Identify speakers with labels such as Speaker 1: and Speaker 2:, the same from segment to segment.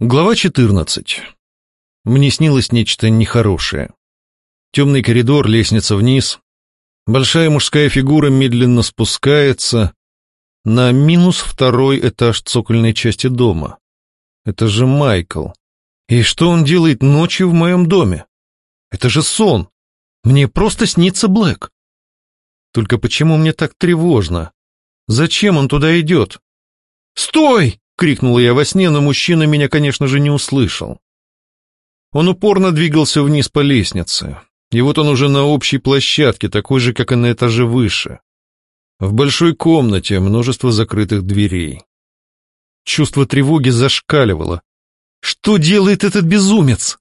Speaker 1: Глава 14. Мне снилось нечто нехорошее. Темный коридор, лестница вниз. Большая мужская фигура медленно спускается на минус второй этаж цокольной части дома. Это же Майкл. И что он делает ночью в моем доме? Это же сон. Мне просто снится Блэк. Только почему мне так тревожно? Зачем он туда идет? «Стой!» — крикнула я во сне, но мужчина меня, конечно же, не услышал. Он упорно двигался вниз по лестнице, и вот он уже на общей площадке, такой же, как и на этаже выше. В большой комнате множество закрытых дверей. Чувство тревоги зашкаливало. «Что делает этот безумец?»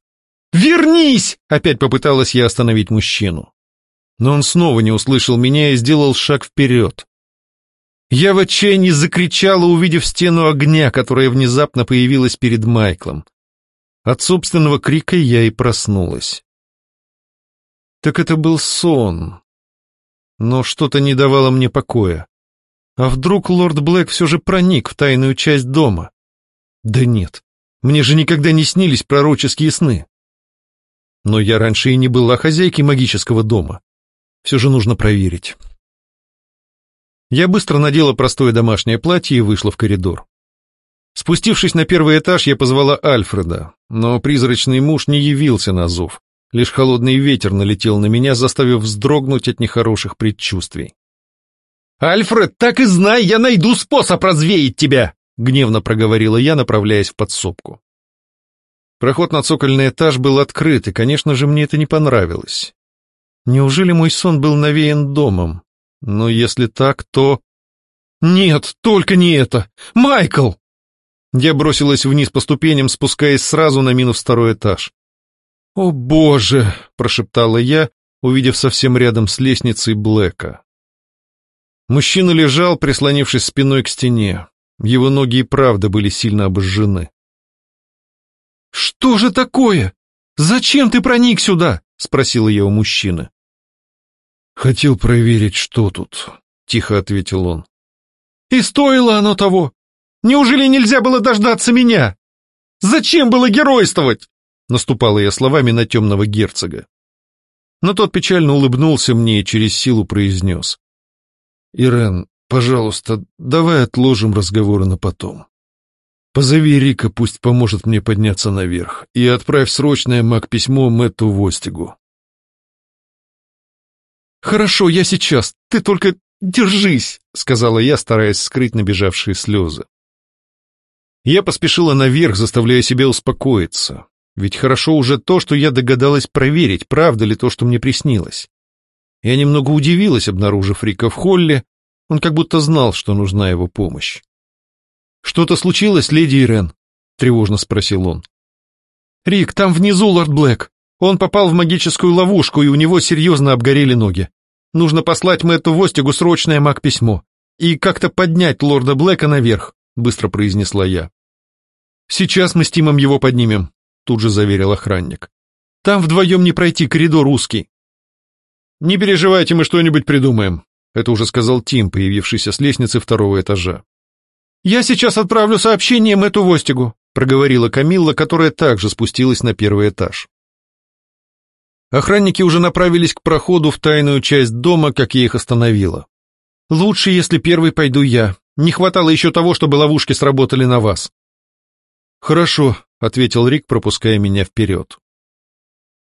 Speaker 1: «Вернись!» — опять попыталась я остановить мужчину. Но он снова не услышал меня и сделал шаг вперед. Я в отчаянии закричала, увидев стену огня, которая внезапно появилась перед Майклом. От собственного крика я и проснулась. Так это был сон. Но что-то не давало мне покоя. А вдруг лорд Блэк все же проник в тайную часть дома? Да нет, мне же никогда не снились пророческие сны. Но я раньше и не была хозяйкой магического дома. Все же нужно проверить. Я быстро надела простое домашнее платье и вышла в коридор. Спустившись на первый этаж, я позвала Альфреда, но призрачный муж не явился на зов. Лишь холодный ветер налетел на меня, заставив вздрогнуть от нехороших предчувствий. «Альфред, так и знай, я найду способ развеять тебя!» — гневно проговорила я, направляясь в подсобку. Проход на цокольный этаж был открыт, и, конечно же, мне это не понравилось. Неужели мой сон был навеян домом? Но если так, то... Нет, только не это! Майкл! Я бросилась вниз по ступеням, спускаясь сразу на минус второй этаж. «О, боже!» — прошептала я, увидев совсем рядом с лестницей Блэка. Мужчина лежал, прислонившись спиной к стене. Его ноги и правда были сильно обожжены. «Что же такое? Зачем ты проник сюда?» — спросила я у мужчины. «Хотел проверить, что тут», — тихо ответил он. «И стоило оно того! Неужели нельзя было дождаться меня? Зачем было геройствовать?» Наступала я словами на темного герцога. Но тот печально улыбнулся мне и через силу произнес. «Ирен, пожалуйста, давай отложим разговоры на потом. Позови Рика, пусть поможет мне подняться наверх, и отправь срочное маг-письмо Мэтту Востигу. «Хорошо, я сейчас, ты только держись», — сказала я, стараясь скрыть набежавшие слезы. Я поспешила наверх, заставляя себя успокоиться. Ведь хорошо уже то, что я догадалась проверить, правда ли то, что мне приснилось. Я немного удивилась, обнаружив Рика в холле. Он как будто знал, что нужна его помощь. «Что-то случилось, леди Ирен?» — тревожно спросил он. «Рик, там внизу лорд Блэк. Он попал в магическую ловушку, и у него серьезно обгорели ноги. Нужно послать Мэтту Востигу срочное маг-письмо и как-то поднять лорда Блэка наверх», — быстро произнесла я. «Сейчас мы с Тимом его поднимем», — тут же заверил охранник. «Там вдвоем не пройти, коридор узкий». «Не переживайте, мы что-нибудь придумаем», — это уже сказал Тим, появившийся с лестницы второго этажа. «Я сейчас отправлю сообщение Мэтту Востигу», — проговорила Камилла, которая также спустилась на первый этаж. Охранники уже направились к проходу в тайную часть дома, как я их остановила. «Лучше, если первый пойду я. Не хватало еще того, чтобы ловушки сработали на вас». «Хорошо», — ответил Рик, пропуская меня вперед.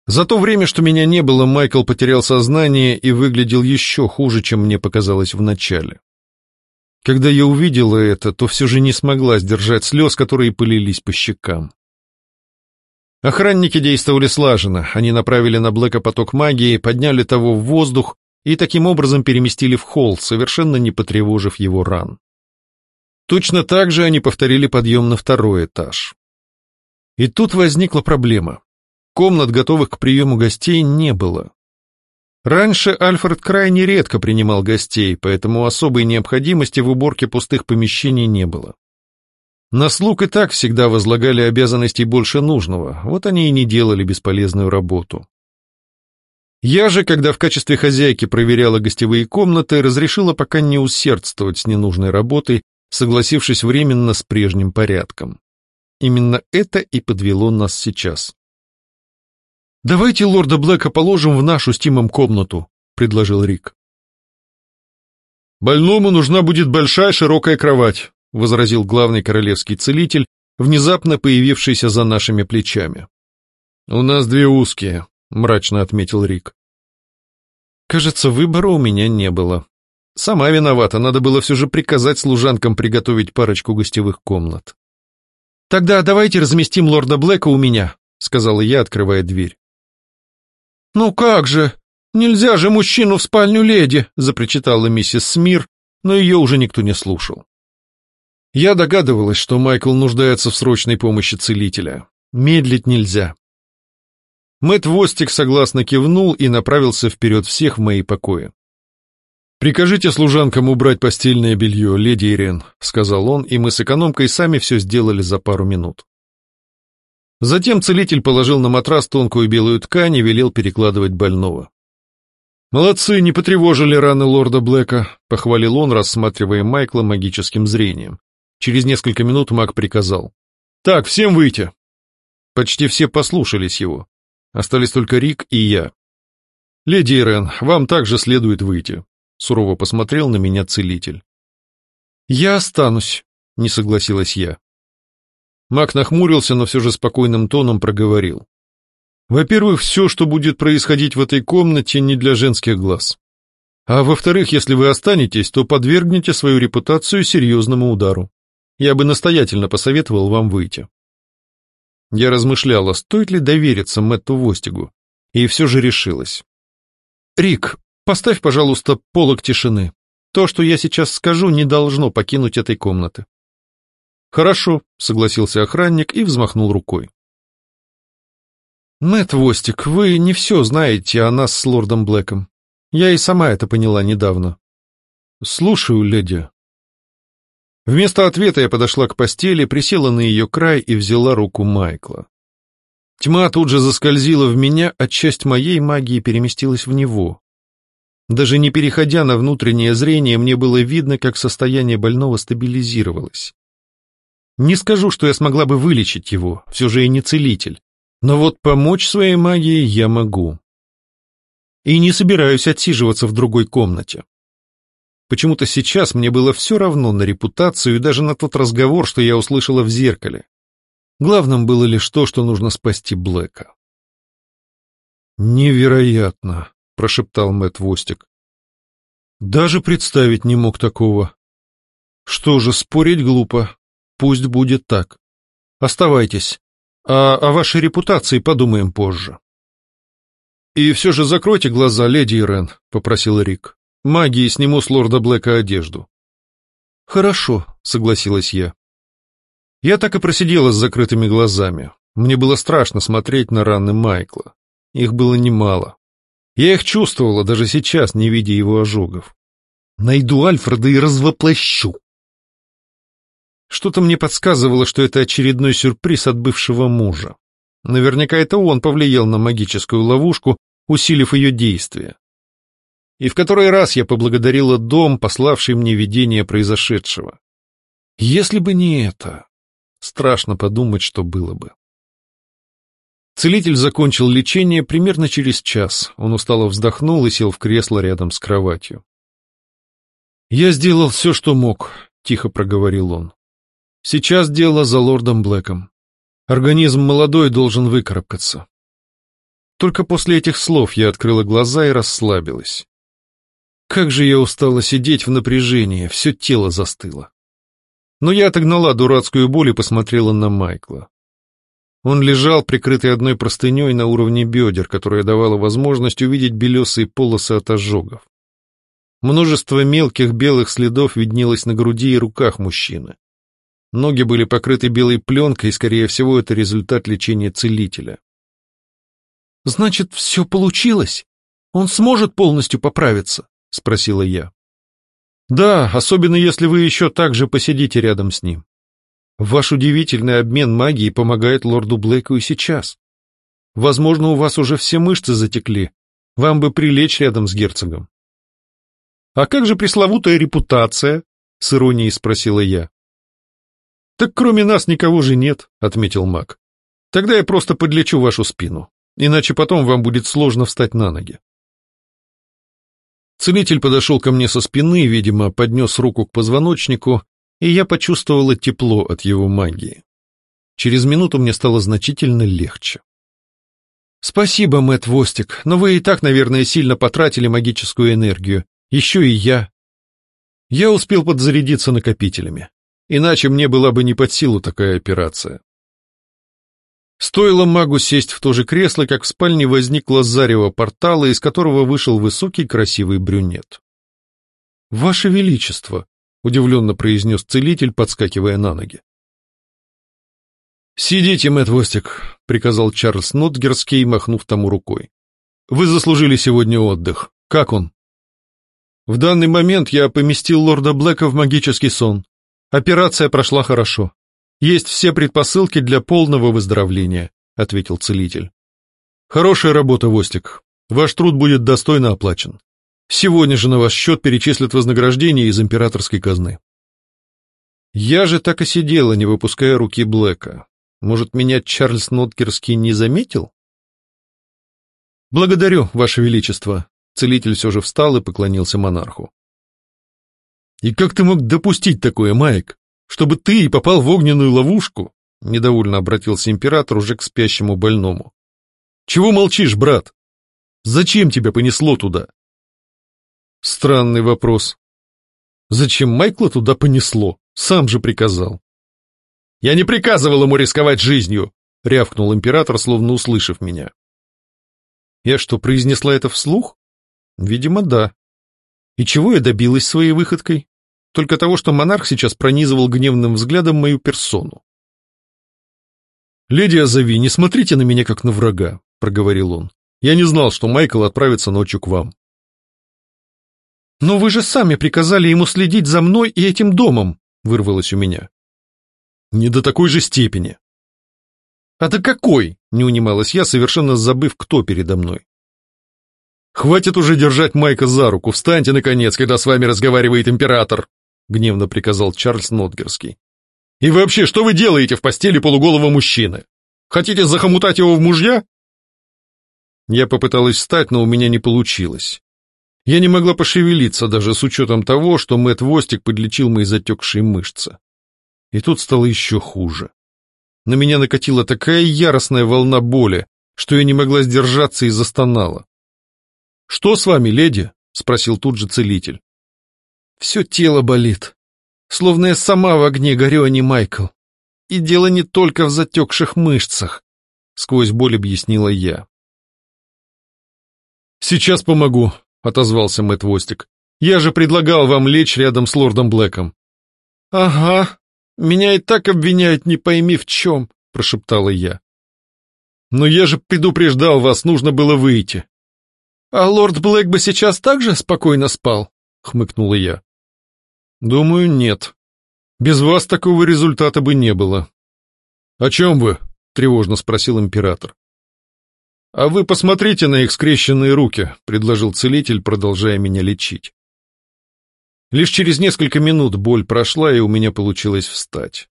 Speaker 1: За то время, что меня не было, Майкл потерял сознание и выглядел еще хуже, чем мне показалось вначале. Когда я увидела это, то все же не смогла сдержать слез, которые пылились по щекам. Охранники действовали слаженно, они направили на Блэка поток магии, подняли того в воздух и таким образом переместили в холл, совершенно не потревожив его ран. Точно так же они повторили подъем на второй этаж. И тут возникла проблема. Комнат, готовых к приему гостей, не было. Раньше Альфред крайне редко принимал гостей, поэтому особой необходимости в уборке пустых помещений не было. На слуг и так всегда возлагали обязанностей больше нужного, вот они и не делали бесполезную работу. Я же, когда в качестве хозяйки проверяла гостевые комнаты, разрешила пока не усердствовать с ненужной работой, согласившись временно с прежним порядком. Именно это и подвело нас сейчас. «Давайте лорда Блэка положим в нашу с Тимом комнату», — предложил Рик. «Больному нужна будет большая широкая кровать», — возразил главный королевский целитель, внезапно появившийся за нашими плечами. «У нас две узкие», — мрачно отметил Рик. Кажется, выбора у меня не было. Сама виновата, надо было все же приказать служанкам приготовить парочку гостевых комнат. «Тогда давайте разместим лорда Блэка у меня», — сказала я, открывая дверь. «Ну как же! Нельзя же мужчину в спальню леди!» — запричитала миссис Смир, но ее уже никто не слушал. Я догадывалась, что Майкл нуждается в срочной помощи целителя. Медлить нельзя. Мэтт Востик согласно кивнул и направился вперед всех в мои покои. «Прикажите служанкам убрать постельное белье, леди Ирен», — сказал он, и мы с экономкой сами все сделали за пару минут. Затем целитель положил на матрас тонкую белую ткань и велел перекладывать больного. «Молодцы, не потревожили раны лорда Блэка», — похвалил он, рассматривая Майкла магическим зрением. Через несколько минут маг приказал. «Так, всем выйти!» Почти все послушались его. Остались только Рик и я. «Леди Ирен, вам также следует выйти», — сурово посмотрел на меня целитель. «Я останусь», — не согласилась я. Маг нахмурился, но все же спокойным тоном проговорил. «Во-первых, все, что будет происходить в этой комнате, не для женских глаз. А во-вторых, если вы останетесь, то подвергнете свою репутацию серьезному удару. Я бы настоятельно посоветовал вам выйти». Я размышляла, стоит ли довериться Мэтту Востигу, и все же решилась. «Рик, поставь, пожалуйста, полок тишины. То, что я сейчас скажу, не должно покинуть этой комнаты». «Хорошо», — согласился охранник и взмахнул рукой. «Мэтт Востик, вы не все знаете о нас с лордом Блэком. Я и сама это поняла недавно». «Слушаю, леди», Вместо ответа я подошла к постели, присела на ее край и взяла руку Майкла. Тьма тут же заскользила в меня, а часть моей магии переместилась в него. Даже не переходя на внутреннее зрение, мне было видно, как состояние больного стабилизировалось. Не скажу, что я смогла бы вылечить его, все же и не целитель, но вот помочь своей магией я могу. И не собираюсь отсиживаться в другой комнате. Почему-то сейчас мне было все равно на репутацию и даже на тот разговор, что я услышала в зеркале. Главным было лишь то, что нужно спасти Блэка. «Невероятно!» — прошептал Мэтт Востик. «Даже представить не мог такого. Что же, спорить глупо. Пусть будет так. Оставайтесь. А о вашей репутации подумаем позже». «И все же закройте глаза, леди Ирен», — попросил Рик. Магии сниму с лорда Блэка одежду. Хорошо, согласилась я. Я так и просидела с закрытыми глазами. Мне было страшно смотреть на раны Майкла. Их было немало. Я их чувствовала даже сейчас, не видя его ожогов. Найду Альфреда и развоплощу. Что-то мне подсказывало, что это очередной сюрприз от бывшего мужа. Наверняка это он повлиял на магическую ловушку, усилив ее действие и в который раз я поблагодарила дом, пославший мне видение произошедшего. Если бы не это, страшно подумать, что было бы. Целитель закончил лечение примерно через час. Он устало вздохнул и сел в кресло рядом с кроватью. «Я сделал все, что мог», — тихо проговорил он. «Сейчас дело за лордом Блэком. Организм молодой должен выкарабкаться». Только после этих слов я открыла глаза и расслабилась. Как же я устала сидеть в напряжении, все тело застыло. Но я отогнала дурацкую боль и посмотрела на Майкла. Он лежал, прикрытый одной простыней на уровне бедер, которая давала возможность увидеть белесые полосы от ожогов. Множество мелких белых следов виднелось на груди и руках мужчины. Ноги были покрыты белой пленкой, и, скорее всего, это результат лечения целителя. «Значит, все получилось? Он сможет полностью поправиться?» — спросила я. «Да, особенно если вы еще так же посидите рядом с ним. Ваш удивительный обмен магией помогает лорду Блейку и сейчас. Возможно, у вас уже все мышцы затекли. Вам бы прилечь рядом с герцогом». «А как же пресловутая репутация?» — с иронией спросила я. Так кроме нас никого же нет, отметил маг. Тогда я просто подлечу вашу спину, иначе потом вам будет сложно встать на ноги. Целитель подошел ко мне со спины, видимо, поднес руку к позвоночнику, и я почувствовала тепло от его магии. Через минуту мне стало значительно легче. «Спасибо, Мэтт Востик, но вы и так, наверное, сильно потратили магическую энергию. Еще и я». Я успел подзарядиться накопителями. Иначе мне была бы не под силу такая операция. Стоило магу сесть в то же кресло, как в спальне возникло зарево портала, из которого вышел высокий красивый брюнет. «Ваше Величество!» — удивленно произнес целитель, подскакивая на ноги. «Сидите, Мэтт Востик», — приказал Чарльз Нотгерский, махнув тому рукой. «Вы заслужили сегодня отдых. Как он?» «В данный момент я поместил лорда Блэка в магический сон. Операция прошла хорошо. Есть все предпосылки для полного выздоровления, ответил целитель. Хорошая работа, Востик. Ваш труд будет достойно оплачен. Сегодня же на ваш счет перечислят вознаграждение из императорской казны. Я же так и сидела, не выпуская руки Блэка. Может, меня Чарльз Ноткерский не заметил? Благодарю, Ваше Величество. Целитель все же встал и поклонился монарху. И как ты мог допустить такое, Майк? Чтобы ты попал в огненную ловушку, — недовольно обратился император уже к спящему больному. — Чего молчишь, брат? Зачем тебя понесло туда? Странный вопрос. Зачем Майкла туда понесло? Сам же приказал. Я не приказывал ему рисковать жизнью, — рявкнул император, словно услышав меня. Я что, произнесла это вслух? Видимо, да. И чего я добилась своей выходкой? Только того, что монарх сейчас пронизывал гневным взглядом мою персону. «Леди Азави, не смотрите на меня как на врага», — проговорил он. «Я не знал, что Майкл отправится ночью к вам». «Но вы же сами приказали ему следить за мной и этим домом», — вырвалось у меня. «Не до такой же степени». «А до какой?» — не унималась я, совершенно забыв, кто передо мной. «Хватит уже держать Майка за руку, встаньте, наконец, когда с вами разговаривает император!» Гневно приказал Чарльз Нотгерский. «И вообще, что вы делаете в постели полуголого мужчины? Хотите захомутать его в мужья?» Я попыталась встать, но у меня не получилось. Я не могла пошевелиться даже с учетом того, что Мэтт Востик подлечил мои затекшие мышцы. И тут стало еще хуже. На меня накатила такая яростная волна боли, что я не могла сдержаться и застонала. «Что с вами, леди?» — спросил тут же целитель. Все тело болит. Словно я сама в огне горю, а не Майкл. И дело не только в затекших мышцах, — сквозь боль объяснила я. «Сейчас помогу», — отозвался Мэтт Востик. «Я же предлагал вам лечь рядом с лордом Блэком». «Ага, меня и так обвиняют, не пойми в чем», — прошептала я. «Но я же предупреждал вас, нужно было выйти». «А лорд Блэк бы сейчас так же спокойно спал?» — хмыкнула я. Думаю, нет. Без вас такого результата бы не было. О чем вы? Тревожно спросил император. А вы посмотрите на их скрещенные руки, предложил целитель, продолжая меня лечить. Лишь через несколько минут боль прошла, и у меня получилось встать.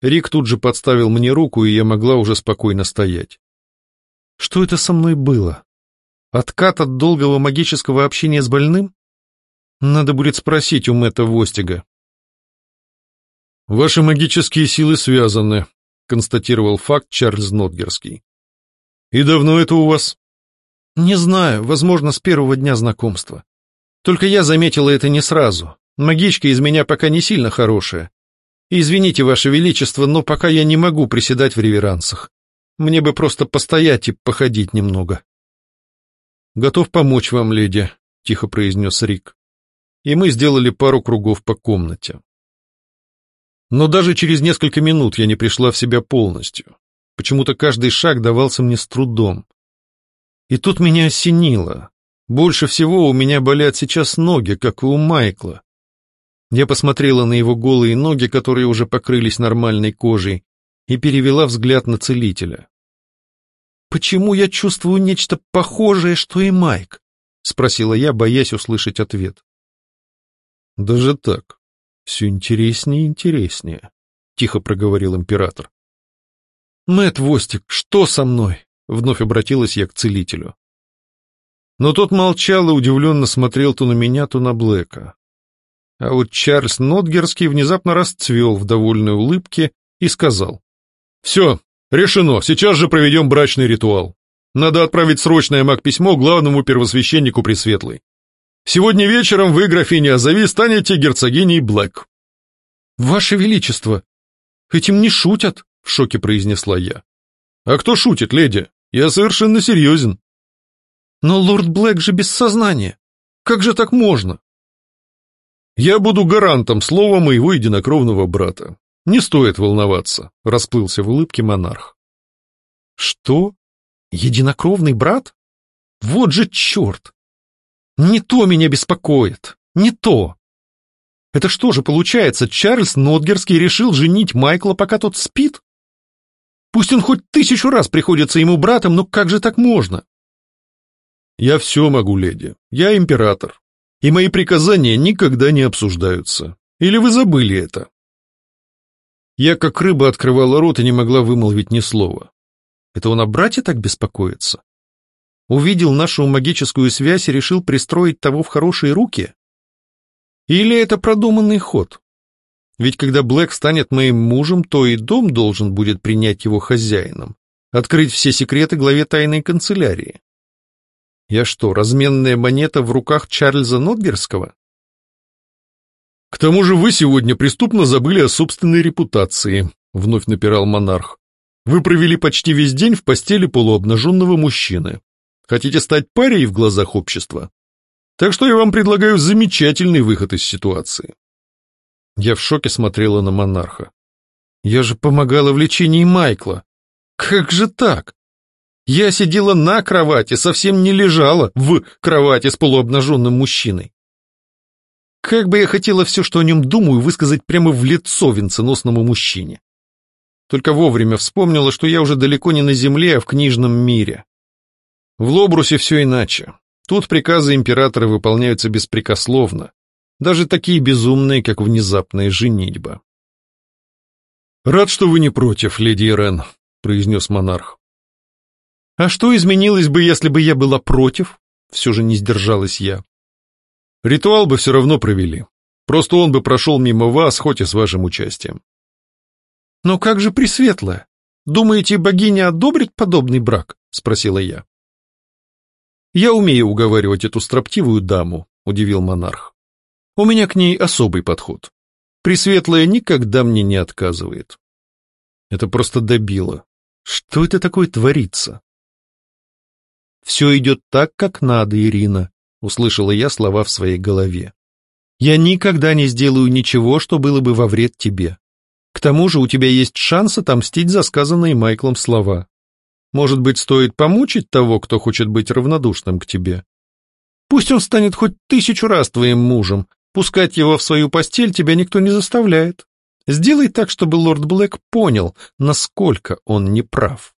Speaker 1: Рик тут же подставил мне руку, и я могла уже спокойно стоять. Что это со мной было? Откат от долгого магического общения с больным? Надо будет спросить у Мэтта Востига. «Ваши магические силы связаны», — констатировал факт Чарльз Нотгерский. «И давно это у вас?» «Не знаю, возможно, с первого дня знакомства. Только я заметила это не сразу. Магичка из меня пока не сильно хорошая. Извините, Ваше Величество, но пока я не могу приседать в реверансах. Мне бы просто постоять и походить немного». «Готов помочь вам, леди», — тихо произнес Рик и мы сделали пару кругов по комнате. Но даже через несколько минут я не пришла в себя полностью. Почему-то каждый шаг давался мне с трудом. И тут меня осенило. Больше всего у меня болят сейчас ноги, как и у Майкла. Я посмотрела на его голые ноги, которые уже покрылись нормальной кожей, и перевела взгляд на целителя. «Почему я чувствую нечто похожее, что и Майк?» — спросила я, боясь услышать ответ. Даже так. Все интереснее и интереснее. тихо проговорил император. Мэт Востик, что со мной? Вновь обратилась я к целителю. Но тот молчал и удивленно смотрел то на меня, то на Блэка. А вот Чарльз Нотгерский внезапно расцвел в довольной улыбке и сказал. «Все, решено, сейчас же проведем брачный ритуал. Надо отправить срочное маг-письмо главному первосвященнику Пресветлой. Сегодня вечером вы, графиня Азави, станете герцогиней Блэк». «Ваше Величество, этим не шутят», — в шоке произнесла я. «А кто шутит, леди? Я совершенно серьезен». «Но лорд Блэк же без сознания. Как же так можно?» Я буду гарантом слова моего единокровного брата. Не стоит волноваться, расплылся в улыбке монарх. Что? Единокровный брат? Вот же черт! Не то меня беспокоит, не то. Это что же получается, Чарльз Нотгерский решил женить Майкла, пока тот спит? Пусть он хоть тысячу раз приходится ему братом, но как же так можно? Я все могу, леди. Я император и мои приказания никогда не обсуждаются. Или вы забыли это?» Я как рыба открывала рот и не могла вымолвить ни слова. Это он о брате так беспокоится? Увидел нашу магическую связь и решил пристроить того в хорошие руки? Или это продуманный ход? Ведь когда Блэк станет моим мужем, то и дом должен будет принять его хозяином, открыть все секреты главе тайной канцелярии. Я что, разменная монета в руках Чарльза Нотгерского? К тому же вы сегодня преступно забыли о собственной репутации, вновь напирал монарх. Вы провели почти весь день в постели полуобнаженного мужчины. Хотите стать парей в глазах общества? Так что я вам предлагаю замечательный выход из ситуации. Я в шоке смотрела на монарха. Я же помогала в лечении Майкла. Как же так? Я сидела на кровати, совсем не лежала в кровати с полуобнаженным мужчиной. Как бы я хотела все, что о нем думаю, высказать прямо в лицо венценосному мужчине. Только вовремя вспомнила, что я уже далеко не на земле, а в книжном мире. В Лобрусе все иначе. Тут приказы императора выполняются беспрекословно, даже такие безумные, как внезапная женитьба. «Рад, что вы не против, леди Ирен», — произнес монарх. А что изменилось бы, если бы я была против? Все же не сдержалась я. Ритуал бы все равно провели. Просто он бы прошел мимо вас, хоть и с вашим участием. Но как же Пресветлая? Думаете, богиня одобрит подобный брак? Спросила я. Я умею уговаривать эту строптивую даму, удивил монарх. У меня к ней особый подход. Пресветлая никогда мне не отказывает. Это просто добило. Что это такое творится? «Все идет так, как надо, Ирина», — услышала я слова в своей голове. «Я никогда не сделаю ничего, что было бы во вред тебе. К тому же у тебя есть шанс отомстить за сказанные Майклом слова. Может быть, стоит помучить того, кто хочет быть равнодушным к тебе? Пусть он станет хоть тысячу раз твоим мужем, пускать его в свою постель тебя никто не заставляет. Сделай так, чтобы лорд Блэк понял, насколько он неправ.